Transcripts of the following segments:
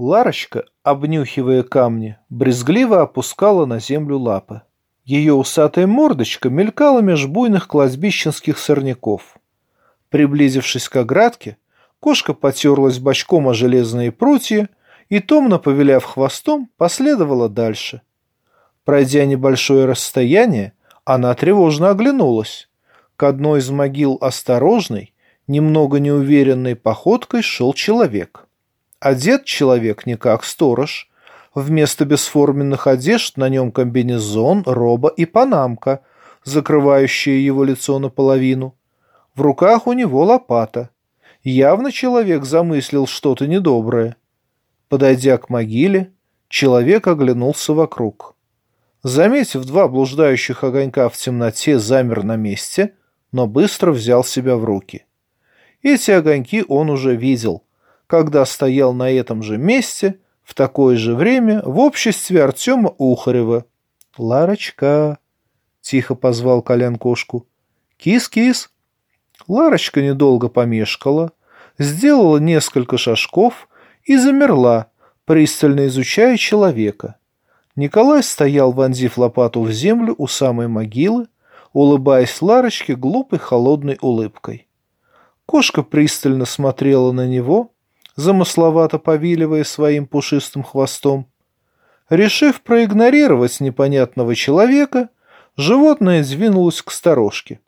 Ларочка, обнюхивая камни, брезгливо опускала на землю лапы. Ее усатая мордочка мелькала меж буйных кладбищенских сорняков. Приблизившись к оградке, кошка потерлась бочком о железные прутья и, томно повеляв хвостом, последовала дальше. Пройдя небольшое расстояние, она тревожно оглянулась. К одной из могил осторожной, немного неуверенной походкой шел человек. Одет человек не как сторож. Вместо бесформенных одежд на нем комбинезон, роба и панамка, закрывающая его лицо наполовину. В руках у него лопата. Явно человек замыслил что-то недоброе. Подойдя к могиле, человек оглянулся вокруг. Заметив два блуждающих огонька в темноте, замер на месте, но быстро взял себя в руки. Эти огоньки он уже видел – когда стоял на этом же месте в такое же время в обществе Артема Ухарева. «Ларочка!» — тихо позвал Колян кошку. «Кис-кис!» Ларочка недолго помешкала, сделала несколько шажков и замерла, пристально изучая человека. Николай стоял, вонзив лопату в землю у самой могилы, улыбаясь Ларочке глупой холодной улыбкой. Кошка пристально смотрела на него, замысловато повиливая своим пушистым хвостом. Решив проигнорировать непонятного человека, животное двинулось к сторожке.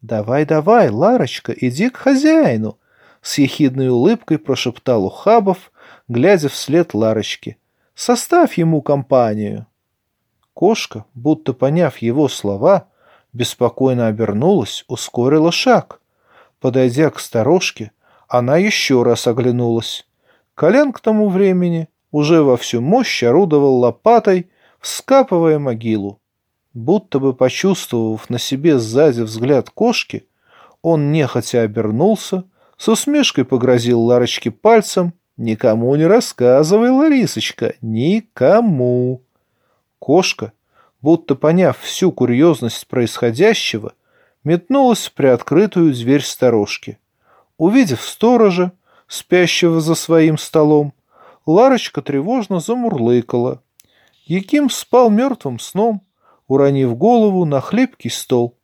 «Давай, давай, Ларочка, иди к хозяину!» С ехидной улыбкой прошептал Ухабов, глядя вслед Ларочке. «Составь ему компанию!» Кошка, будто поняв его слова, беспокойно обернулась, ускорила шаг. Подойдя к сторожке, она еще раз оглянулась. Колян к тому времени уже во всю мощь орудовал лопатой, вскапывая могилу. Будто бы почувствовав на себе сзади взгляд кошки, он нехотя обернулся, с усмешкой погрозил Ларочке пальцем. «Никому не рассказывай, Ларисочка, никому!» Кошка, будто поняв всю курьезность происходящего, метнулась в приоткрытую дверь сторожки. Увидев сторожа, спящего за своим столом, Ларочка тревожно замурлыкала. Яким спал мертвым сном, уронив голову на хлипкий стол.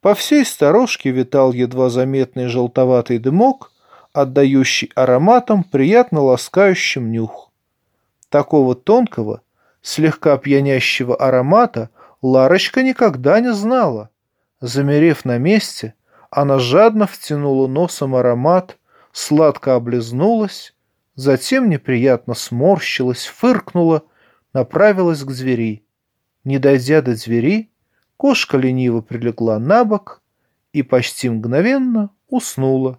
По всей сторожке витал едва заметный желтоватый дымок, отдающий ароматом приятно ласкающим нюх. Такого тонкого, слегка пьянящего аромата Ларочка никогда не знала. Замерев на месте, она жадно втянула носом аромат, сладко облизнулась, затем неприятно сморщилась, фыркнула, направилась к двери. Не дойдя до двери, кошка лениво прилегла на бок и почти мгновенно уснула.